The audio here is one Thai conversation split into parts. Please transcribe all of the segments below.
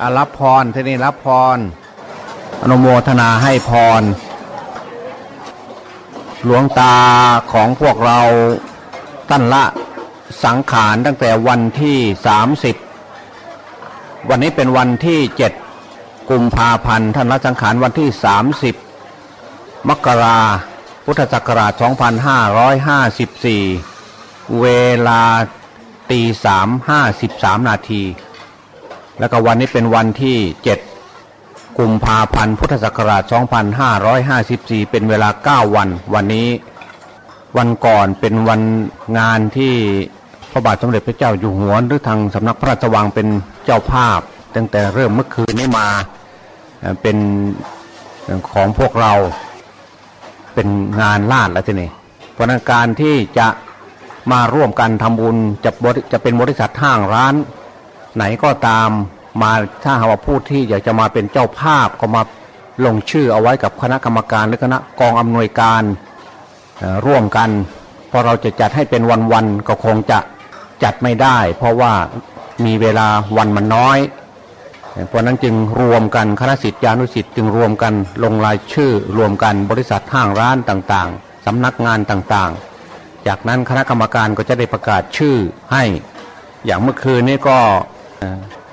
อารับพรที่นี่รับพร อนุโมทนาให้พร หลวงตาของพวกเราท่านละสังขารตั้งแต่วันที่30วันนี้เป็นวันที่7กุมภาพันธ์ท่านละสังขารวันที่30มกราพุทธศักราช 2554 เวลาตีสามห้าสิบสามนาที แล้วก็วันนี้เป็นวันที่เจ็ดกุมภาพันธ์ พุทธศักราช 2554 เป็นเวลา 9 วัน วันนี้วันก่อนเป็นวันงานที่พระบาทสมเด็จพระเจ้าอยู่หัวหรือทางสำนักพระราชวังเป็นเจ้าภาพ ตั้งแต่เริ่มเมื่อคืนนี้มาเป็นของพวกเราเป็นงานลาดแล้วทีนี้เพราะนั้นการที่จะมาร่วมกันทำบุญจะจะเป็นบริษัทห้างร้าน ไหนก็ตามมาถ้าหากว่าผู้ที่อยากจะมาเป็นเจ้าภาพก็มาลงชื่อเอาไว้กับคณะกรรมการหรือคณะกองอำนวยการร่วมกัน พอเราจะจัดให้เป็นวันๆก็คงจะจัดไม่ได้ เพราะว่ามีเวลาวันมันน้อย เพราะนั้นจึงรวมกันคณะสิทธิานุสิทธิ์จึงรวมกันลงรายชื่อ รวมกันบริษัทห้างร้านต่างๆสำนักงานต่างๆ จากนั้นคณะกรรมการก็จะได้ประกาศชื่อให้ อย่างเมื่อคืนนี้ก็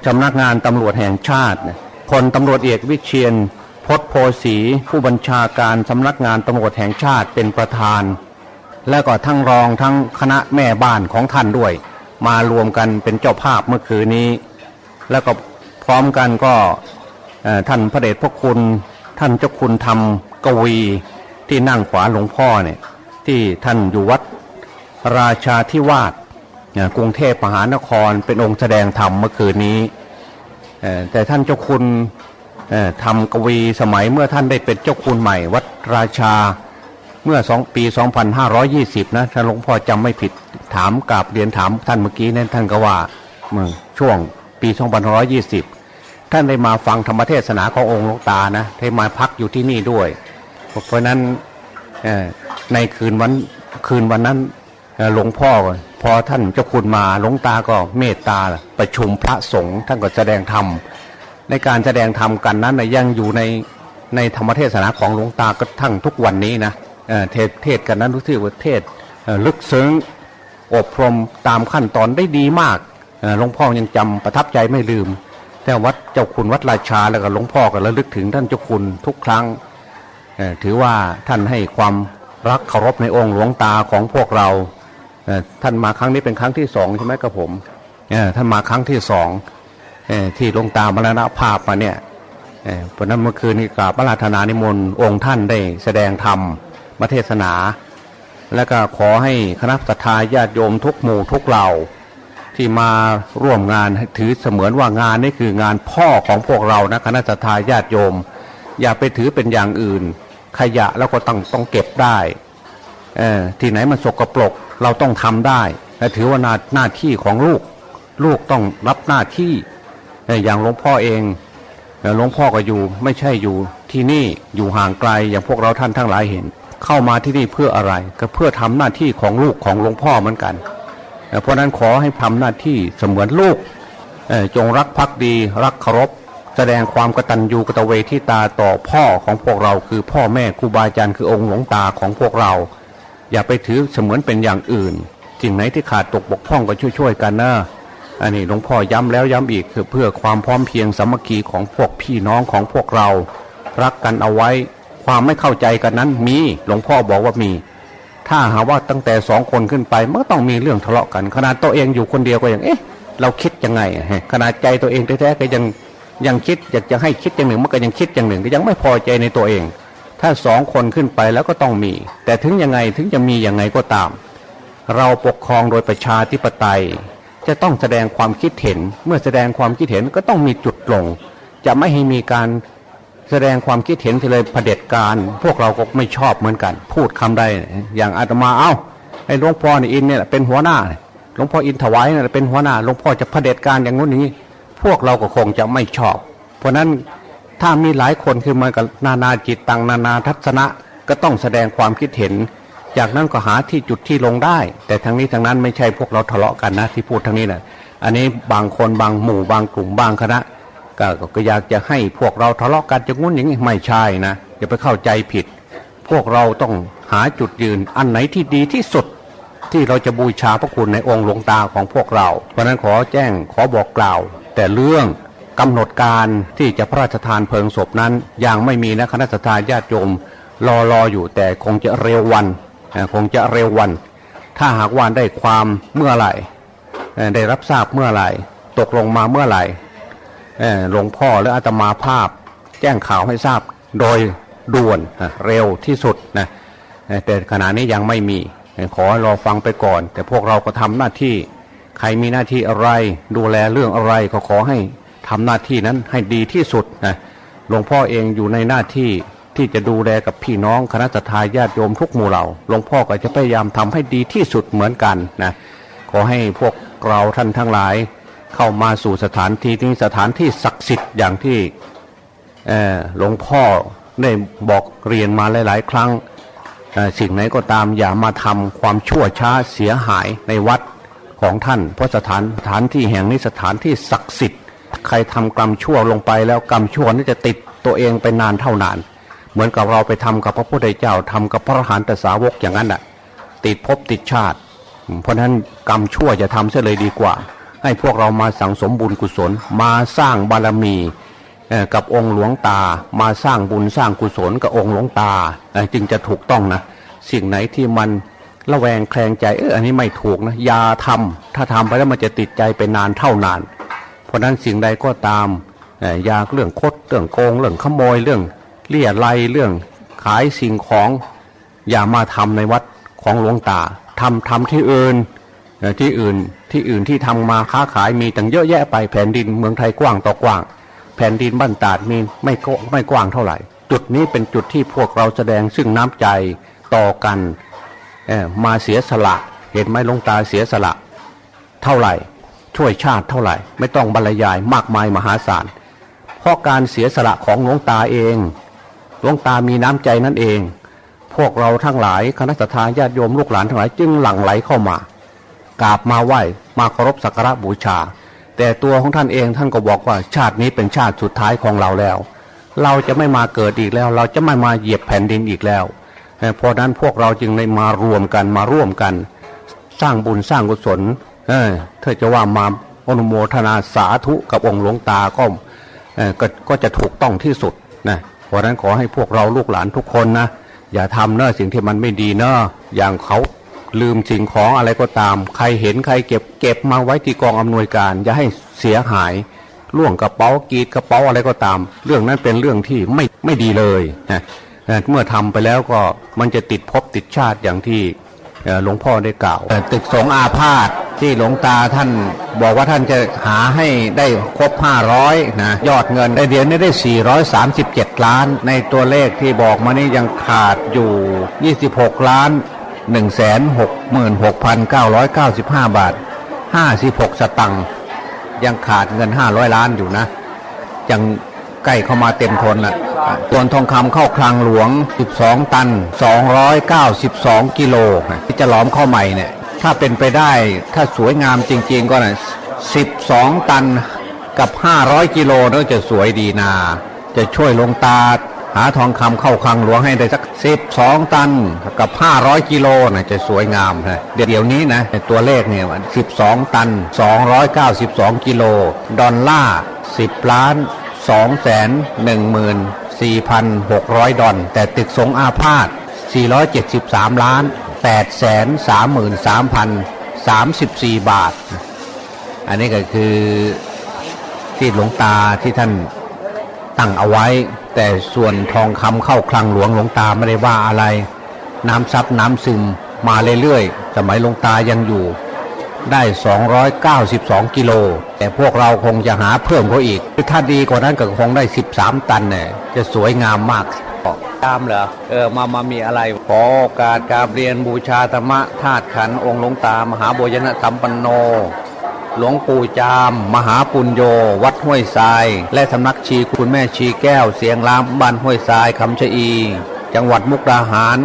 สำนักงานตำรวจแห่งชาติพลตำรวจเอกวิเชียนพศโพสีผู้บัญชาการสำนักงานตำรวจแห่งชาติเป็นประธาน และก็ทั้งรองทั้งคณะแม่บ้านของท่านด้วย มารวมกันเป็นเจ้าภาพเมื่อคืนนี้ แล้วก็พร้อมกันก็ท่านพระเดชพระคุณ ท่านเจ้าคุณธรรมกวีที่นั่งขวาหลวงพ่อเนี่ยที่ท่านอยู่วัดราชาธิวาส กรุงเทพมหานครเป็นองค์แสดงธรรมเมื่อคืนนี้แต่ท่านเจ้าคุณทำกวีสมัยเมื่อท่านได้เป็นเจ้าคุณใหม่ วัดราชาเมื่อสองปี 2520 นะถ้าหลวงพ่อจำไม่ผิดถามกราบเรียนถามท่านเมื่อกี้นั้นท่านก็ว่าเมื่อช่วงปี 2520 ท่านได้มาฟังธรรมเทศนาขององค์หลวงตานะได้มาพักอยู่ที่นี่ด้วย เพราะนั้นในคืนวันคืนวันนั้นหลวงพ่อ พอท่านเจ้าคุณมาหลวงตาก็เมตตาประชุมพระสงฆ์ท่านก็แสดงธรรมในการแสดงธรรมกันนั้นยังอยู่ในในธรรมเทศนาของหลวงตาก็ทั้งทุกวันนี้นะเทศเทศกันนั้นรู้สึกว่าเทศลึกซึ้งอบรมตามขั้นตอนได้ดีมากหลวงพ่อยังจำประทับใจไม่ลืม แต่วัดเจ้าคุณวัดราชาแล้วก็หลวงพ่อก็ระลึกถึงท่านเจ้าคุณทุกครั้งถือว่าท่านให้ความรักเคารพในองค์หลวงตาของพวกเรา ท่านมาครั้งนี้เป็นครั้งที่สองใช่ไหมกับผมท่านมาครั้งที่สองที่ลงตามมรณภาพมาเนี่ยเพราะนั้นเมื่อคืนนี้กราบพระราธนานิมนต์องค์ท่านได้แสดงธรรมมาเทศนา แล้วก็ขอให้คณะสัตยาญาติโยมทุกหมู่ทุกเหล่า ที่มาร่วมงานถือเสมือนว่างานนี้คืองานพ่อของพวกเรานะคณะสัตยาญาติโยม อย่าไปถือเป็นอย่างอื่น ขยะแล้วก็ต้องต้องเก็บได้ที่ไหนมันสกปรก เราต้องทำได้ และถือว่าหน้าหน้าที่ของลูก ลูกต้องรับหน้าที่อย่างหลวงพ่อเองหลวงพ่อก็อยู่ไม่ใช่อยู่ที่นี่อยู่ห่างไกลอย่างพวกเราท่านทั้งหลายเห็น เข้ามาที่นี่เพื่ออะไร ก็เพื่อทำหน้าที่ของลูกของหลวงพ่อเหมือนกัน เพราะนั้นขอให้ทำหน้าที่เสมือนลูกจงรักภักดี รักเคารพแสดงความกตัญญูกตเวทิตาต่อพ่อของพวกเราคือพ่อแม่ครูบาอาจารย์คือองค์หลวงตาของพวกเรา อย่าไปถือเสมือนเป็นอย่างอื่น สิ่งไหนที่ขาดตกบกพร่องก็ช่วยๆกันนะอันนี้หลวงพ่อย้ำแล้วย้ำอีกคือเพื่อความพร้อมเพียงสามัคคีของพวกพี่น้องของพวกเรา รักกันเอาไว้ ความไม่เข้าใจกันนั้นมีหลวงพ่อบอกว่ามี ถ้าหาว่าตั้งแต่สองคนขึ้นไปมันก็ต้องมีเรื่องทะเลาะกันขนาดตัวเองอยู่คนเดียวก็ยังเอ๊ะ เราคิดยังไงขนาดใจตัวเองแท้ๆก็ยังยังคิดอยากจะให้คิดอย่างหนึ่งมันก็ยังคิดอย่างหนึ่งก็ยังไม่พอใจในตัวเอง ถ้าสองคนขึ้นไปแล้วก็ต้องมี แต่ถึงยังไงถึงจะมียังไงก็ตาม เราปกครองโดยประชาธิปไตย จะต้องแสดงความคิดเห็น เมื่อแสดงความคิดเห็นก็ต้องมีจุดลง จะไม่ให้มีการแสดงความคิดเห็นเลยเผด็จการ พวกเราก็ไม่ชอบเหมือนกัน พูดคำใดอย่างอาตมาเอา้าไอ้หลวงพ่ออินเนี่ยเป็นหัวหน้าหลวงพ่ออินถวายเนี่ยเป็นหัวหน้าหลวงพ่อจะเผด็จการอย่างนู้นนี้ พวกเราก็คงจะไม่ชอบ เพราะนั้น ถ้ามีหลายคนคือมากับนานาจิตตังนานาทัศนะก็ต้องแสดงความคิดเห็น จากนั้นก็หาที่จุดที่ลงได้ แต่ทั้งนี้ทั้งนั้นไม่ใช่พวกเราทะเลาะกันนะที่พูดทั้งนี้นะอันนี้บางคนบางหมู่บางกลุ่มบางคณะก็ก็อยากจะให้พวกเราทะเลาะกันจะงุ้นอย่างนี้ไม่ใช่นะอย่าไปเข้าใจผิด พวกเราต้องหาจุดยืนอันไหนที่ดีที่สุดที่เราจะบูชาพระคุณในองค์หลวงตาของพวกเรา เพราะนั้นขอแจ้งขอบอกกล่าว แต่เรื่อง กำหนดการที่จะพระราชทานเพลิงศพนั้นยังไม่มีนะคณะสัตยาญาติโยมรอรออยู่แต่คงจะเร็ววันคงจะเร็ววัน ถ้าหากว่าได้ความเมื่อไหร่ ได้รับทราบเมื่อไหร่ ตกลงมาเมื่อไหร่หลวงพ่อและอาตมาภาพ แจ้งข่าวให้ทราบโดยด่วนเร็วที่สุดนะแต่ขณะนี้ยังไม่มี ขอรอฟังไปก่อน แต่พวกเราก็ทำหน้าที่ ใครมีหน้าที่อะไรดูแลเรื่องอะไรก็ขอให้ ทำหน้าที่นั้นให้ดีที่สุดนะหลวงพ่อเองอยู่ในหน้าที่ที่จะดูแลกับพี่น้องคณะทาญาติโยมทุกหมู่เหล่าหลวงพ่อก็จะพยายามทำให้ดีที่สุดเหมือนกันนะขอให้พวกเราท่านทั้งหลาย เข้ามาสู่สถานที่นี้สถานที่ศักดิ์สิทธิ์อย่างที่หลวงพ่อได้บอกเรียนมาหลาย ๆ ครั้งสิ่งไหนก็ตามอย่ามาทำความชั่วช้าเสียหายในวัดของท่าน เพราะสถานสถานที่แห่งนี้สถานที่ศักดิ์สิทธิ์ ใครทำกรรมชั่วลงไปแล้วกรรมชั่วนี้จะติดตัวเองไปนานเท่านาน เหมือนกับเราไปทำกับพระพุทธเจ้าทำกับพระอรหันตสาวกอย่างนั้นแหะติดภพติดชาติ เพราะฉะนั้นกรรมชั่วจะทำเสียเลยดีกว่า ให้พวกเรามาสั่งสมบุญกุศล มาสร้างบารมีกับองค์หลวงตา มาสร้างบุญสร้างกุศลกับองค์หลวงตาจึงจะถูกต้องนะสิ่งไหนที่มันระแวงแคลงใจเอออันนี้ไม่ถูกนะอย่าทำถ้าทำไปแล้วมันจะติดใจไปนานเท่านาน เพราะนั้นสิ่งใดก็ตามอยากเรื่องคดเรื่องโกงเรื่องขโมยเรื่องเลี่ยไรเรื่องขายสิ่งของอย่ามาทำในวัดของหลวงตาทำทำที่อื่นที่อื่นที่อื่นที่ทำมาค้าขายมีตั้งเยอะแยะไปแผ่นดินเมืองไทยกว้างต่อกว้าง แผ่นดินบ้านตาดมีไม่ก็ไม่กว้างเท่าไหร่ จุดนี้เป็นจุดที่พวกเราแสดงซึ่งน้ำใจต่อกันมาเสียสละ เห็นไหมลงตาเสียสละ เท่าไหร่ ช่วยชาติเท่าไหร่ ไม่ต้องบรรยายมากมายมหาศาล เพราะการเสียสละของหลวงตาเองหลวงตามีน้ำใจนั่นเอง พวกเราทั้งหลายคณะสัตยาญาติโยมลูกหลานทั้งหลายจึงหลั่งไหลเข้ามากราบมาไหว้มาเคารพสักการะบูชา แต่ตัวของท่านเองท่านก็บอกว่าชาตินี้เป็นชาติสุดท้ายของเราแล้ว เราจะไม่มาเกิดอีกแล้ว เราจะไม่มาเหยียบแผ่นดินอีกแล้วเพราะนั้นพวกเราจึงได้มารวมกันมาร่วมกัน สร้างบุญสร้างกุศล เออเธอจะว่ามาอนุโมทนาสาธุกับองค์หลวงตาก็กก็จะถูกต้องที่สุดนะเพราะนั้นขอให้พวกเราลูกหลานทุกคนนะอย่าทำเนอะสิ่งที่มันไม่ดีเนอะอย่างเขาลืมสิ่งของอะไรก็ตาม ใครเห็นใครเก็บเก็บมาไว้ที่กองอำนวยการ อย่าให้เสียหายล่วงกระเป๋ากีดกระเป๋าอะไรก็ตาม เรื่องนั้นเป็นเรื่องที่ไม่ไม่ดีเลยนะเมื่อทำไปแล้วก็มันจะติดภพติดชาติอย่างที่ หลวงพ่อได้กล่าวตึกสงอาพาธที่หลวงตาท่านบอกว่าท่านจะหาให้ได้ครบ 500 นะ ยอดเงินได้เดือนนี้ได้ 437 ล้าน ในตัวเลขที่บอกมานี่ยังขาดอยู่ 26 ล้านหนึ่งแสนหกหมื่นหกพันเก้าร้อยเก้าสิบห้าบาทห้าสิบหกสตังค์ยังขาดเงินห้าร้อยล้านอยู่นะยัง ใกล้เข้ามาเต็มทนละส่วนทองคำเข้าคลังหลวง 12 ตัน 292 กิโลที่จะหลอมเข้าใหม่เนี่ยถ้าเป็นไปได้ถ้าสวยงามจริง ๆ ก็นะ12 ตันกับ 500 กิโลน่าจะสวยดีนา จะช่วยลงตาหาทองคำเข้าคลังหลวงให้ได้สักสิบสองตันกับห้าร้อยกิโลนะจะสวยงามนะเดี๋ยวนี้นะตัวเลขเนี่ยสิบสองตันสองร้อยเก้าสิบสองกิโลดอลลาร์สิบล้าน สองแสนหนึ่งหมื่นสี่พันหกร้อยดอลแต่ตึกสงอาพาธสี่ร้อยเจ็ดสิบสามล้านแปดแสนสามหมื่นสามพันสามสิบสี่บาท อันนี้ก็คือที่หลวงตาที่ท่านตั้งเอาไว้ แต่ส่วนทองคำเข้าคลังหลวงหลวงตาไม่ได้ว่าอะไร น้ำซับน้ำซึมมาเรื่อยๆ สมัยหลวงตายังอยู่ ได้ 292 กิโล แต่พวกเราคงจะหาเพิ่มเขาอีก ถ้าดีกว่านั้นก็คงได้ 13 ตันเนี่ยจะสวยงามมากตามเหรอ เออ มา มามีอะไร ขอโอกาสการเรียนบูชาธรรมะธาตุขันองค์หลวงตามหาโบยนะสัมปันโน หลวงปู่จาม มหาปุญโย วัดห้วยทราย และสำนักชีคุณแม่ชีแก้ว เสียงลามบ้านห้วยทรายคำชะอี จังหวัดมุกดาหาร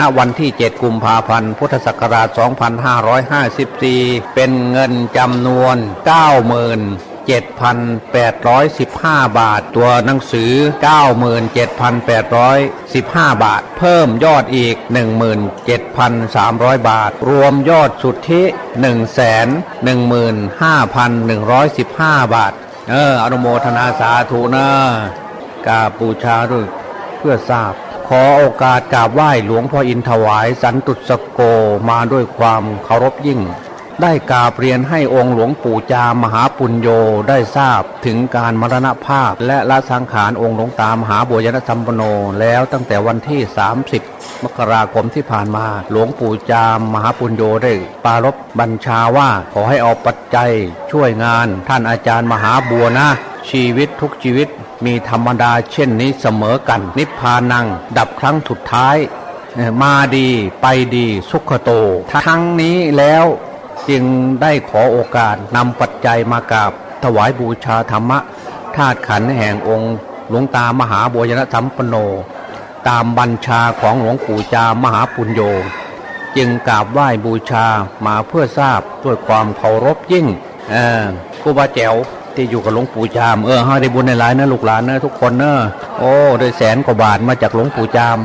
ณวันที่ 7 กุมภาพันธ์ พุทธศักราช 2554 เป็นเงินจำนวน94,000 7,815 บาท ตัวหนังสือ 97,815 บาท เพิ่มยอดอีก 17,300 บาท รวมยอดสุดทธิ115,115 บาท เออ อนุโมทนาสาธุนะกาบูชาด้วย พื่อทราบ ขอโอกาสกราบไหว้หลวงพ่ออินถวายสันตุสโกมาด้วยความเคารพยิ่ง ได้กราบเรียนให้องค์หลวงปู่จามหาปุญโยได้ทราบถึงการมรณภาพและละสังขารองค์หลวงตามหาบัวยนสัมปโนแล้วตั้งแต่วันที่ 30 มกราคมที่ผ่านมา หลวงปู่จามมหาปุญโยได้ปารบบัญชาว่าขอให้เอาปัจจัยช่วยงานท่านอาจารย์มหาบัวนะ ชีวิตทุกชีวิตมีธรรมดาเช่นนี้เสมอกัน นิพพานัง ดับครั้งสุดท้าย มาดีไปดีสุขโต ทั้งนี้แล้วจึงได้ขอโอกาสนำปัจจัยมากราบถวายบูชาธรรมะธาตุขันแห่งองค์ หลวงตามหาบัวยนสัมปโน ตามบัญชาของหลวงปู่จามหาปุญโญจึงกราบไหว้บูชามาเพื่อทราบด้วยความเคารพยิ่งเออครูบาแจ๋ว ที่อยู่กับหลวงปู่จาม เออให้ได้บุญในหลายนะลูกหลานนะทุกคนเนอะโอ้ได้แสนกว่าบาทมาจากหลวงปู่จาม